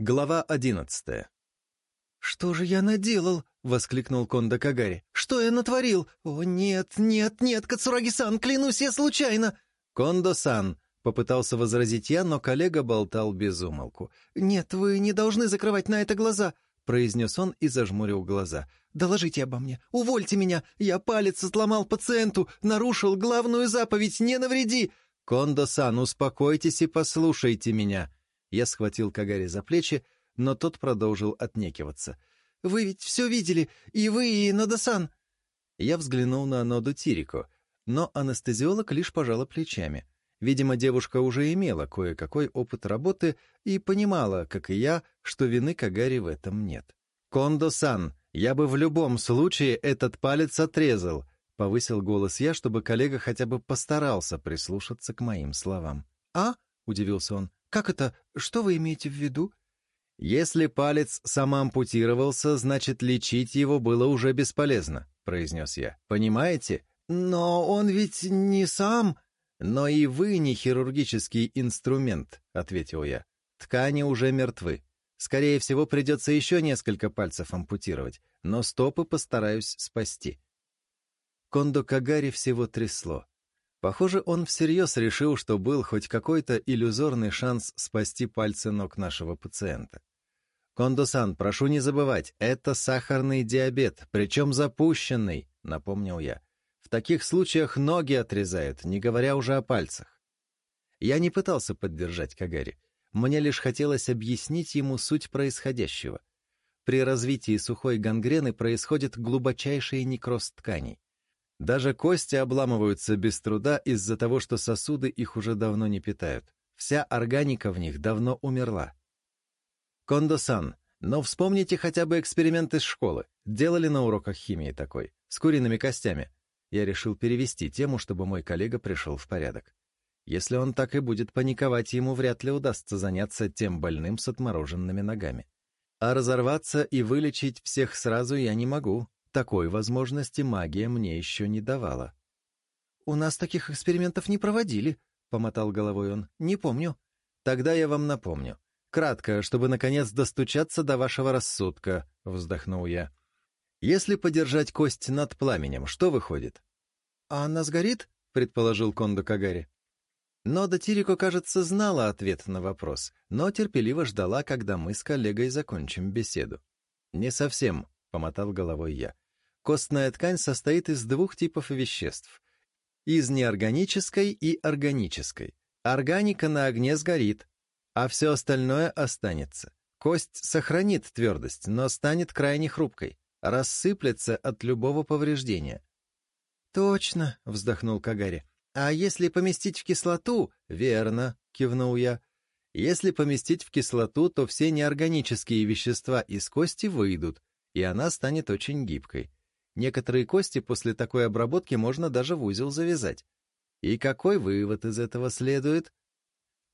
Глава одиннадцатая. «Что же я наделал?» — воскликнул Кондо Кагари. «Что я натворил? О, нет, нет, нет, Кацураги-сан, клянусь, я случайно!» «Кондо-сан!» — попытался возразить я, но коллега болтал без умолку. «Нет, вы не должны закрывать на это глаза!» — произнес он и зажмурил глаза. «Доложите обо мне! Увольте меня! Я палец сломал пациенту! Нарушил главную заповедь! Не навреди!» «Кондо-сан, успокойтесь и послушайте меня!» Я схватил Кагари за плечи, но тот продолжил отнекиваться. «Вы ведь все видели, и вы, и Нодасан!» Я взглянул на Ноду Тирику, но анестезиолог лишь пожала плечами. Видимо, девушка уже имела кое-какой опыт работы и понимала, как и я, что вины Кагари в этом нет. «Кондо-сан, я бы в любом случае этот палец отрезал!» — повысил голос я, чтобы коллега хотя бы постарался прислушаться к моим словам. «А?» удивился он. «Как это? Что вы имеете в виду?» «Если палец сам ампутировался, значит, лечить его было уже бесполезно», — произнес я. «Понимаете? Но он ведь не сам...» «Но и вы не хирургический инструмент», — ответил я. «Ткани уже мертвы. Скорее всего, придется еще несколько пальцев ампутировать, но стопы постараюсь спасти». Кондо Кагари всего трясло. Похоже, он всерьез решил, что был хоть какой-то иллюзорный шанс спасти пальцы ног нашего пациента. «Кондо-сан, прошу не забывать, это сахарный диабет, причем запущенный», — напомнил я. «В таких случаях ноги отрезают, не говоря уже о пальцах». Я не пытался поддержать Кагари. Мне лишь хотелось объяснить ему суть происходящего. При развитии сухой гангрены происходит глубочайший некроз тканей. Даже кости обламываются без труда из-за того, что сосуды их уже давно не питают. Вся органика в них давно умерла. Кондо-сан, но вспомните хотя бы эксперимент из школы. Делали на уроках химии такой, с куриными костями. Я решил перевести тему, чтобы мой коллега пришел в порядок. Если он так и будет паниковать, ему вряд ли удастся заняться тем больным с отмороженными ногами. А разорваться и вылечить всех сразу я не могу, такой возможности магия мне еще не давала. «У нас таких экспериментов не проводили», — помотал головой он. «Не помню». «Тогда я вам напомню. Кратко, чтобы, наконец, достучаться до вашего рассудка», — вздохнул я. «Если подержать кость над пламенем, что выходит?» «А она сгорит?» — предположил Кондо Кагари. Но Датирико, кажется, знала ответ на вопрос, но терпеливо ждала, когда мы с коллегой закончим беседу. «Не совсем», — помотал головой я. Костная ткань состоит из двух типов веществ – из неорганической и органической. Органика на огне сгорит, а все остальное останется. Кость сохранит твердость, но станет крайне хрупкой, рассыплется от любого повреждения. «Точно», — вздохнул Кагари. «А если поместить в кислоту?» «Верно», — кивнул я. «Если поместить в кислоту, то все неорганические вещества из кости выйдут, и она станет очень гибкой. Некоторые кости после такой обработки можно даже в узел завязать. И какой вывод из этого следует?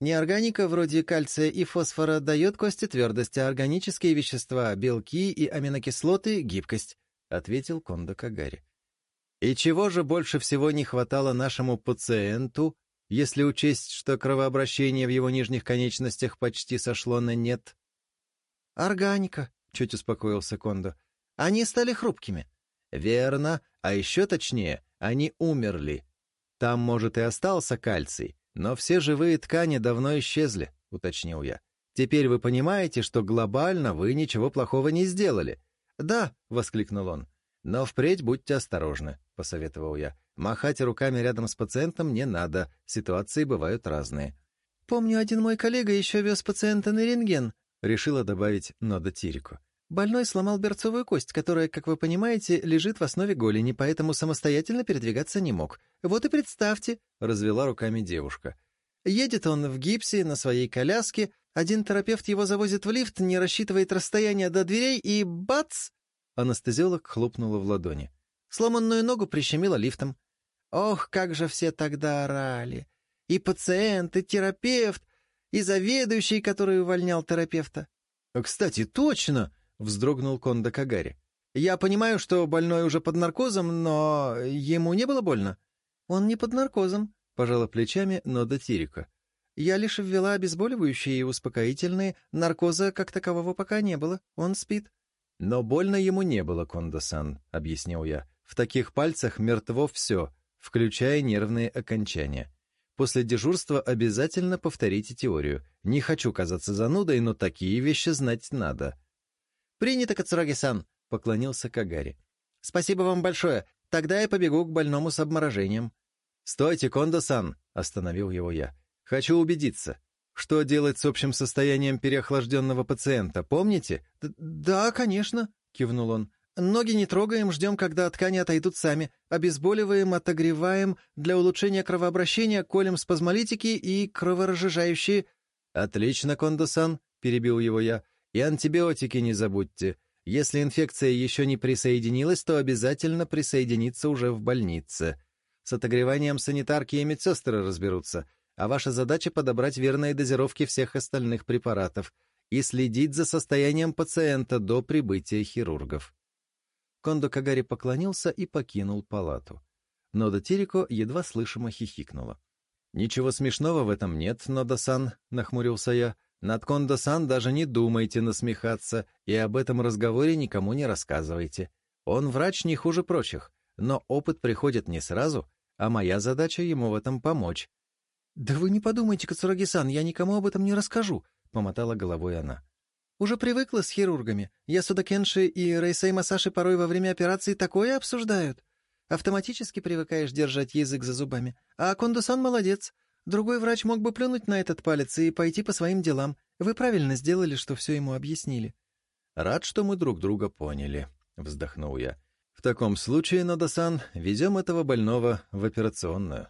Неорганика вроде кальция и фосфора дает кости твердость, а органические вещества, белки и аминокислоты — гибкость, — ответил Кондо Кагари. И чего же больше всего не хватало нашему пациенту, если учесть, что кровообращение в его нижних конечностях почти сошло на нет? «Органика», — чуть успокоился Кондо. «Они стали хрупкими. Верно, а еще точнее, они умерли. Там, может, и остался кальций, но все живые ткани давно исчезли, уточнил я. Теперь вы понимаете, что глобально вы ничего плохого не сделали. Да, воскликнул он. Но впредь будьте осторожны, посоветовал я. Махать руками рядом с пациентом не надо, ситуации бывают разные. Помню, один мой коллега еще вез пациента на рентген, решила добавить Нода Тирику. Больной сломал берцовую кость, которая, как вы понимаете, лежит в основе голени, поэтому самостоятельно передвигаться не мог. Вот и представьте, — развела руками девушка. Едет он в гипсе на своей коляске, один терапевт его завозит в лифт, не рассчитывает расстояние до дверей и бац! Анестезиолог хлопнула в ладони. Сломанную ногу прищемила лифтом. Ох, как же все тогда орали! И пациент, и терапевт, и заведующий, который увольнял терапевта. «Кстати, точно!» вздрогнул Кондо Кагари. «Я понимаю, что больной уже под наркозом, но ему не было больно?» «Он не под наркозом», — пожала плечами Нода Тирика. «Я лишь ввела обезболивающие и успокоительные, наркоза как такового пока не было, он спит». «Но больно ему не было, Кондо-сан», — объяснил я. «В таких пальцах мертво все, включая нервные окончания. После дежурства обязательно повторите теорию. Не хочу казаться занудой, но такие вещи знать надо. «Принято, Кацураги-сан!» — поклонился Кагари. «Спасибо вам большое. Тогда я побегу к больному с обморожением». «Стойте, Кондо-сан!» — остановил его я. «Хочу убедиться. Что делать с общим состоянием переохлажденного пациента, помните?» «Да, конечно», — кивнул он. «Ноги не трогаем, ждем, когда ткани отойдут сами. Обезболиваем, отогреваем, для улучшения кровообращения колем спазмолитики и кроворазжижающие». «Отлично, Кондо-сан», — перебил его я. И антибиотики не забудьте. Если инфекция еще не присоединилась, то обязательно присоединится уже в больнице. С отогреванием санитарки и медсестры разберутся, а ваша задача — подобрать верные дозировки всех остальных препаратов и следить за состоянием пациента до прибытия хирургов. Кондо Кагари поклонился и покинул палату. Но Дотирико едва слышимо хихикнула. «Ничего смешного в этом нет, Нодасан», — нахмурился я. Над Кондо-сан даже не думайте насмехаться и об этом разговоре никому не рассказывайте. Он врач не хуже прочих, но опыт приходит не сразу, а моя задача ему в этом помочь». «Да вы не подумайте, Кацураги-сан, я никому об этом не расскажу», — помотала головой она. «Уже привыкла с хирургами. Я Судакенши и Рейсей Масаши порой во время операции такое обсуждают. Автоматически привыкаешь держать язык за зубами. А Кондо-сан молодец. Другой врач мог бы плюнуть на этот палец и пойти по своим делам. Вы правильно сделали, что все ему объяснили». «Рад, что мы друг друга поняли», — вздохнул я. «В таком случае, Надасан, ведем этого больного в операционную».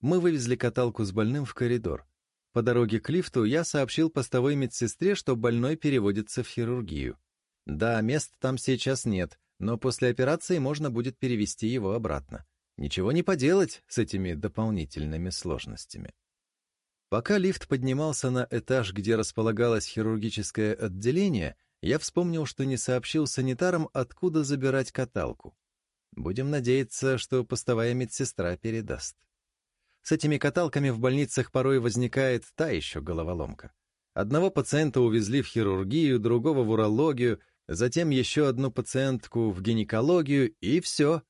Мы вывезли каталку с больным в коридор. По дороге к лифту я сообщил постовой медсестре, что больной переводится в хирургию. Да, мест там сейчас нет, но после операции можно будет перевести его обратно. Ничего не поделать с этими дополнительными сложностями. Пока лифт поднимался на этаж, где располагалось хирургическое отделение, я вспомнил, что не сообщил санитарам, откуда забирать каталку. Будем надеяться, что постовая медсестра передаст. С этими каталками в больницах порой возникает та еще головоломка. Одного пациента увезли в хирургию, другого в урологию, затем еще одну пациентку в гинекологию, и все,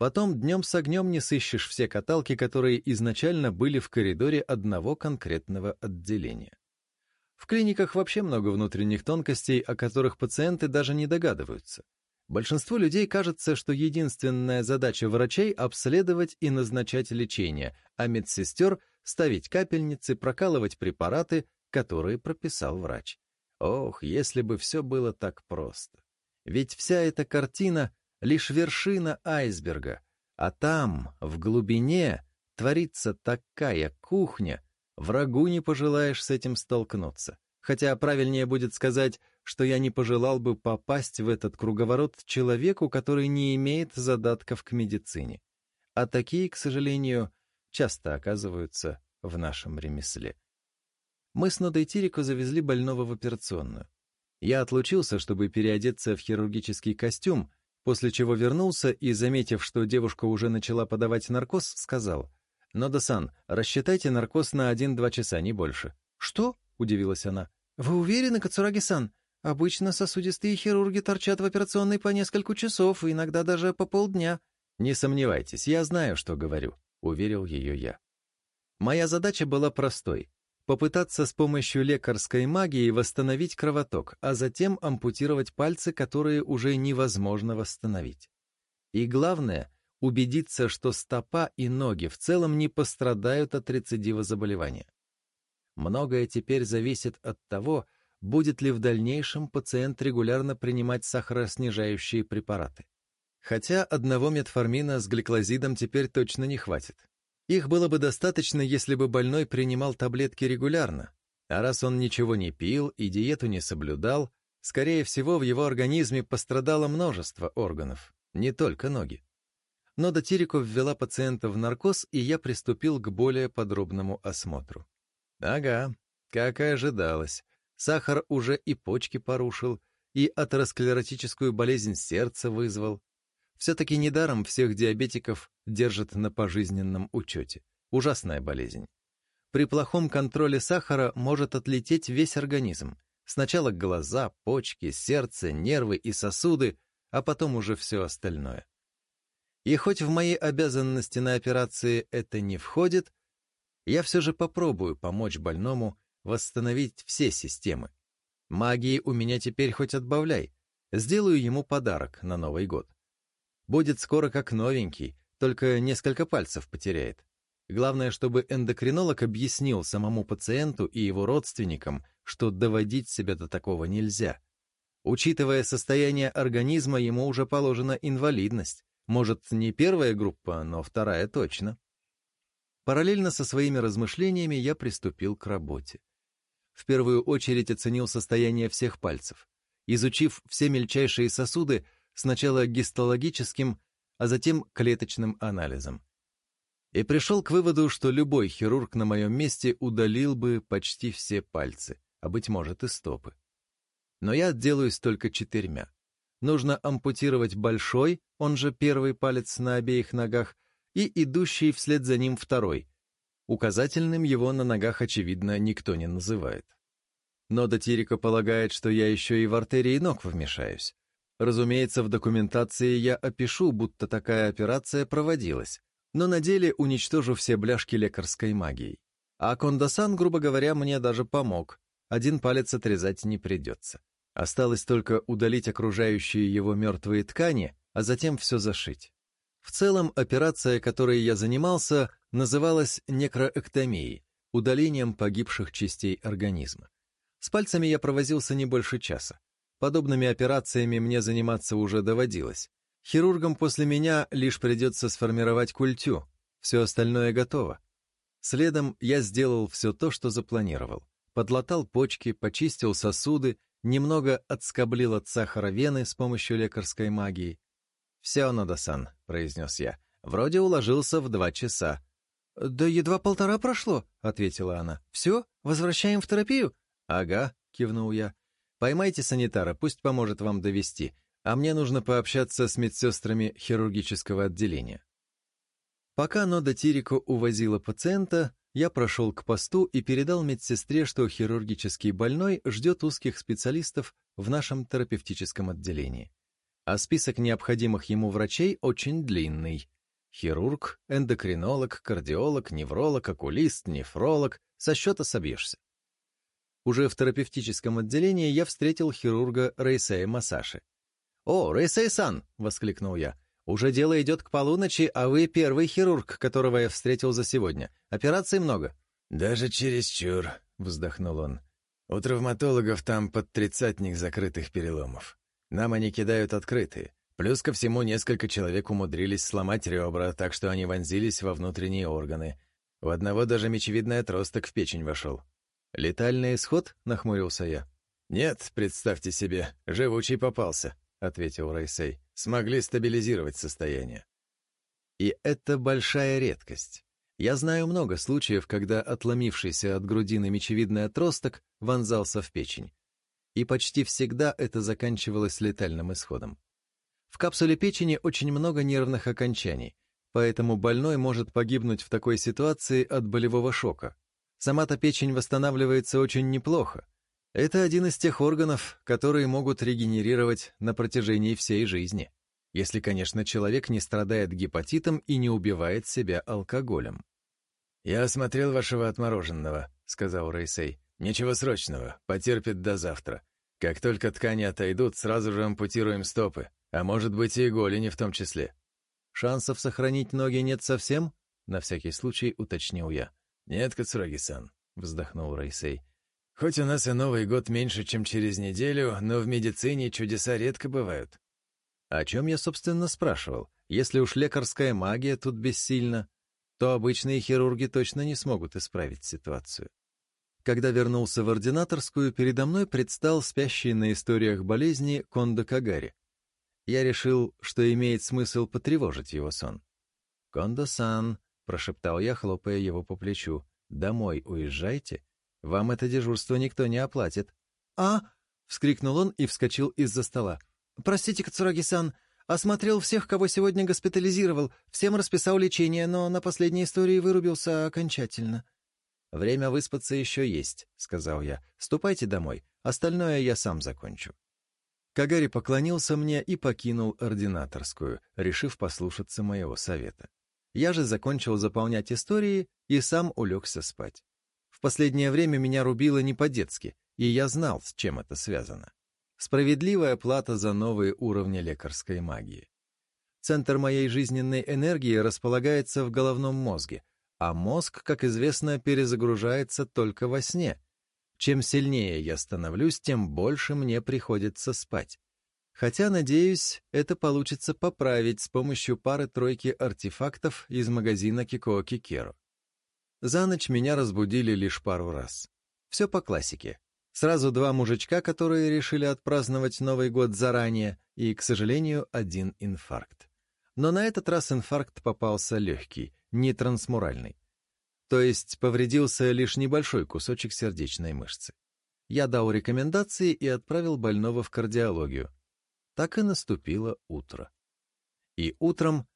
Потом днем с огнем не сыщешь все каталки, которые изначально были в коридоре одного конкретного отделения. В клиниках вообще много внутренних тонкостей, о которых пациенты даже не догадываются. Большинству людей кажется, что единственная задача врачей – обследовать и назначать лечение, а медсестер – ставить капельницы, прокалывать препараты, которые прописал врач. Ох, если бы все было так просто. Ведь вся эта картина лишь вершина айсберга, а там, в глубине, творится такая кухня, врагу не пожелаешь с этим столкнуться. Хотя правильнее будет сказать, что я не пожелал бы попасть в этот круговорот человеку, который не имеет задатков к медицине. А такие, к сожалению, часто оказываются в нашем ремесле. Мы с Нодой Тирико завезли больного в операционную. Я отлучился, чтобы переодеться в хирургический костюм, после чего вернулся и, заметив, что девушка уже начала подавать наркоз, сказал, «Нода-сан, рассчитайте наркоз на один-два часа, не больше». «Что?» — удивилась она. «Вы уверены, Кацураги-сан? Обычно сосудистые хирурги торчат в операционной по несколько часов, и иногда даже по полдня». «Не сомневайтесь, я знаю, что говорю», — уверил ее я. Моя задача была простой попытаться с помощью лекарской магии восстановить кровоток, а затем ампутировать пальцы, которые уже невозможно восстановить. И главное, убедиться, что стопа и ноги в целом не пострадают от рецидива заболевания. Многое теперь зависит от того, будет ли в дальнейшем пациент регулярно принимать сахароснижающие препараты. Хотя одного метформина с гликлозидом теперь точно не хватит. Их было бы достаточно, если бы больной принимал таблетки регулярно. А раз он ничего не пил и диету не соблюдал, скорее всего, в его организме пострадало множество органов, не только ноги. Но Дотирико ввела пациента в наркоз, и я приступил к более подробному осмотру. Ага, как и ожидалось, сахар уже и почки порушил, и атеросклеротическую болезнь сердца вызвал, все-таки недаром всех диабетиков держат на пожизненном учете. Ужасная болезнь. При плохом контроле сахара может отлететь весь организм. Сначала глаза, почки, сердце, нервы и сосуды, а потом уже все остальное. И хоть в мои обязанности на операции это не входит, я все же попробую помочь больному восстановить все системы. Магии у меня теперь хоть отбавляй. Сделаю ему подарок на Новый год. Будет скоро как новенький, только несколько пальцев потеряет. Главное, чтобы эндокринолог объяснил самому пациенту и его родственникам, что доводить себя до такого нельзя. Учитывая состояние организма, ему уже положена инвалидность. Может, не первая группа, но вторая точно. Параллельно со своими размышлениями я приступил к работе. В первую очередь оценил состояние всех пальцев. Изучив все мельчайшие сосуды, сначала гистологическим, а затем клеточным анализом. И пришел к выводу, что любой хирург на моем месте удалил бы почти все пальцы, а быть может и стопы. Но я отделаюсь только четырьмя. Нужно ампутировать большой, он же первый палец на обеих ногах, и идущий вслед за ним второй. Указательным его на ногах, очевидно, никто не называет. Но Датирика полагает, что я еще и в артерии ног вмешаюсь. Разумеется, в документации я опишу, будто такая операция проводилась, но на деле уничтожу все бляшки лекарской магией. А Кондасан, грубо говоря, мне даже помог. Один палец отрезать не придется. Осталось только удалить окружающие его мертвые ткани, а затем все зашить. В целом, операция, которой я занимался, называлась некроэктомией, удалением погибших частей организма. С пальцами я провозился не больше часа. Подобными операциями мне заниматься уже доводилось. Хирургам после меня лишь придется сформировать культю, все остальное готово. Следом я сделал все то, что запланировал. Подлатал почки, почистил сосуды, немного отскоблил от сахара вены с помощью лекарской магии. «Все, Надасан», — произнес я, — «вроде уложился в два часа». «Да едва полтора прошло», — ответила она. «Все? Возвращаем в терапию?» «Ага», — кивнул я. Поймайте санитара, пусть поможет вам довести, а мне нужно пообщаться с медсестрами хирургического отделения. Пока Нода Тирико увозила пациента, я прошел к посту и передал медсестре, что хирургический больной ждет узких специалистов в нашем терапевтическом отделении. А список необходимых ему врачей очень длинный. Хирург, эндокринолог, кардиолог, невролог, окулист, нефролог, со счета собьешься. Уже в терапевтическом отделении я встретил хирурга Рейсея Масаши. «О, Рейсей-сан!» — воскликнул я. «Уже дело идет к полуночи, а вы первый хирург, которого я встретил за сегодня. Операций много». «Даже чересчур», — вздохнул он. «У травматологов там под тридцатник закрытых переломов. Нам они кидают открытые. Плюс ко всему несколько человек умудрились сломать ребра, так что они вонзились во внутренние органы. У одного даже мечевидный отросток в печень вошел. «Летальный исход?» — нахмурился я. «Нет, представьте себе, живучий попался», — ответил Райсей. «Смогли стабилизировать состояние». И это большая редкость. Я знаю много случаев, когда отломившийся от грудины мечевидный отросток вонзался в печень. И почти всегда это заканчивалось летальным исходом. В капсуле печени очень много нервных окончаний, поэтому больной может погибнуть в такой ситуации от болевого шока, Сама-то печень восстанавливается очень неплохо. Это один из тех органов, которые могут регенерировать на протяжении всей жизни. Если, конечно, человек не страдает гепатитом и не убивает себя алкоголем. «Я осмотрел вашего отмороженного», — сказал Рейсей. «Ничего срочного, потерпит до завтра. Как только ткани отойдут, сразу же ампутируем стопы, а может быть и голени в том числе». «Шансов сохранить ноги нет совсем?» — на всякий случай уточнил я. «Нет, Кацураги-сан», — вздохнул Райсей. «Хоть у нас и Новый год меньше, чем через неделю, но в медицине чудеса редко бывают». «А о чем я, собственно, спрашивал? Если уж лекарская магия тут бессильна, то обычные хирурги точно не смогут исправить ситуацию. Когда вернулся в ординаторскую, передо мной предстал спящий на историях болезни Кондо Кагари. Я решил, что имеет смысл потревожить его сон. «Кондо-сан», прошептал я, хлопая его по плечу. «Домой уезжайте. Вам это дежурство никто не оплатит». «А!» — вскрикнул он и вскочил из-за стола. «Простите, Кацураги-сан, осмотрел всех, кого сегодня госпитализировал, всем расписал лечение, но на последней истории вырубился окончательно». «Время выспаться еще есть», — сказал я. «Ступайте домой, остальное я сам закончу». Кагари поклонился мне и покинул ординаторскую, решив послушаться моего совета. Я же закончил заполнять истории и сам улегся спать. В последнее время меня рубило не по-детски, и я знал, с чем это связано. Справедливая плата за новые уровни лекарской магии. Центр моей жизненной энергии располагается в головном мозге, а мозг, как известно, перезагружается только во сне. Чем сильнее я становлюсь, тем больше мне приходится спать. Хотя, надеюсь, это получится поправить с помощью пары-тройки артефактов из магазина Кикоо Кикеро. За ночь меня разбудили лишь пару раз. Все по классике. Сразу два мужичка, которые решили отпраздновать Новый год заранее, и, к сожалению, один инфаркт. Но на этот раз инфаркт попался легкий, не трансмуральный. То есть повредился лишь небольшой кусочек сердечной мышцы. Я дал рекомендации и отправил больного в кардиологию — так и наступило утро. И утром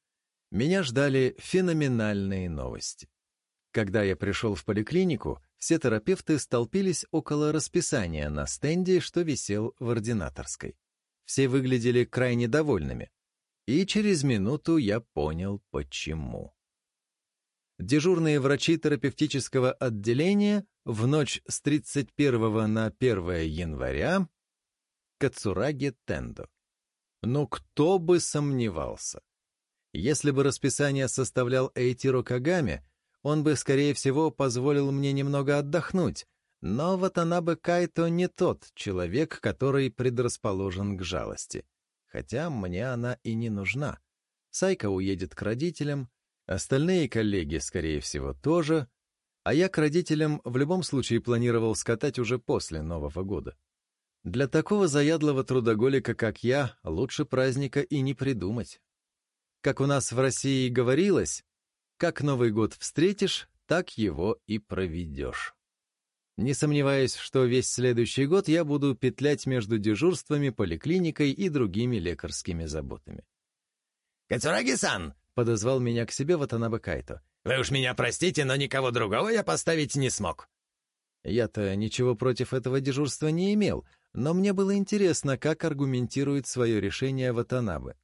меня ждали феноменальные новости. Когда я пришел в поликлинику, все терапевты столпились около расписания на стенде, что висел в ординаторской. Все выглядели крайне довольными. И через минуту я понял, почему. Дежурные врачи терапевтического отделения в ночь с 31 на 1 января Кацураги Тендо. Но кто бы сомневался. Если бы расписание составлял Эйтиро Кагами, он бы, скорее всего, позволил мне немного отдохнуть, но вот она бы Кайто не тот человек, который предрасположен к жалости. Хотя мне она и не нужна. Сайка уедет к родителям, остальные коллеги, скорее всего, тоже, а я к родителям в любом случае планировал скатать уже после Нового года. Для такого заядлого трудоголика, как я, лучше праздника и не придумать. Как у нас в России говорилось, как Новый год встретишь, так его и проведешь. Не сомневаюсь, что весь следующий год я буду петлять между дежурствами, поликлиникой и другими лекарскими заботами. «Кацураги-сан!» — подозвал меня к себе Ватанаба Кайто. «Вы уж меня простите, но никого другого я поставить не смог». Я-то ничего против этого дежурства не имел, но мне было интересно, как аргументирует свое решение Ватанабе.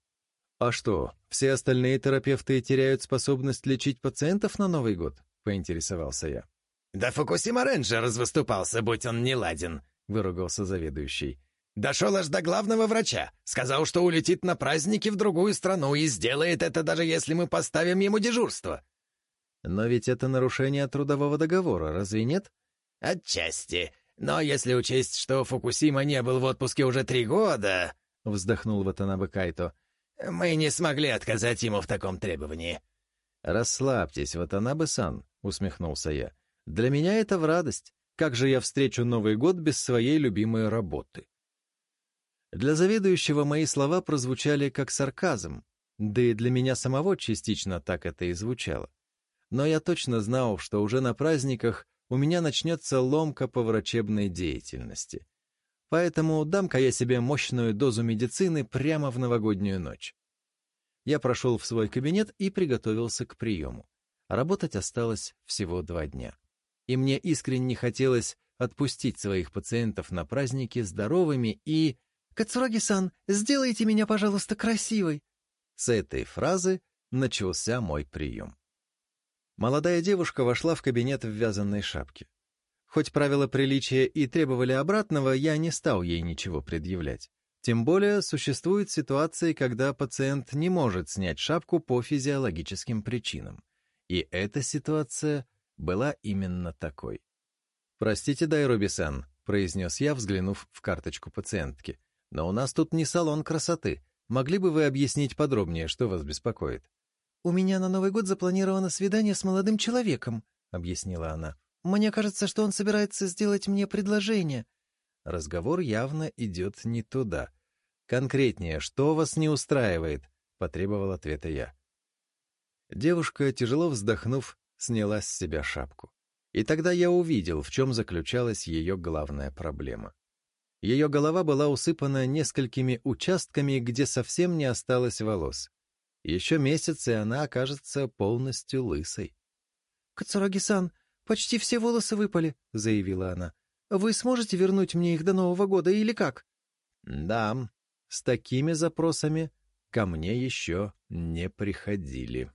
«А что, все остальные терапевты теряют способность лечить пациентов на Новый год?» — поинтересовался я. «Да Фукусима Рейнджер развыступался, будь он не ладен, — выругался заведующий. «Дошел аж до главного врача. Сказал, что улетит на праздники в другую страну и сделает это, даже если мы поставим ему дежурство». «Но ведь это нарушение трудового договора, разве нет?» «Отчасти. Но если учесть, что Фукусима не был в отпуске уже три года, — вздохнул Ватанабе Кайто, — мы не смогли отказать ему в таком требовании. «Расслабьтесь, Ватанабе-сан», — усмехнулся я. «Для меня это в радость. Как же я встречу Новый год без своей любимой работы?» Для заведующего мои слова прозвучали как сарказм, да и для меня самого частично так это и звучало. Но я точно знал, что уже на праздниках у меня начнется ломка по врачебной деятельности. Поэтому дам-ка я себе мощную дозу медицины прямо в новогоднюю ночь. Я прошел в свой кабинет и приготовился к приему. Работать осталось всего два дня. И мне искренне хотелось отпустить своих пациентов на праздники здоровыми и... «Кацураги-сан, сделайте меня, пожалуйста, красивой!» С этой фразы начался мой прием. Молодая девушка вошла в кабинет в вязаной шапке. Хоть правила приличия и требовали обратного, я не стал ей ничего предъявлять. Тем более существуют ситуации, когда пациент не может снять шапку по физиологическим причинам. И эта ситуация была именно такой. «Простите, Дайроби-сан», — произнес я, взглянув в карточку пациентки, «но у нас тут не салон красоты. Могли бы вы объяснить подробнее, что вас беспокоит?» «У меня на Новый год запланировано свидание с молодым человеком», — объяснила она. «Мне кажется, что он собирается сделать мне предложение». Разговор явно идет не туда. «Конкретнее, что вас не устраивает?» — потребовал ответа я. Девушка, тяжело вздохнув, сняла с себя шапку. И тогда я увидел, в чем заключалась ее главная проблема. Ее голова была усыпана несколькими участками, где совсем не осталось волос. Еще месяц, и она окажется полностью лысой. «Кацураги-сан, почти все волосы выпали», — заявила она. «Вы сможете вернуть мне их до Нового года или как?» «Да, с такими запросами ко мне еще не приходили».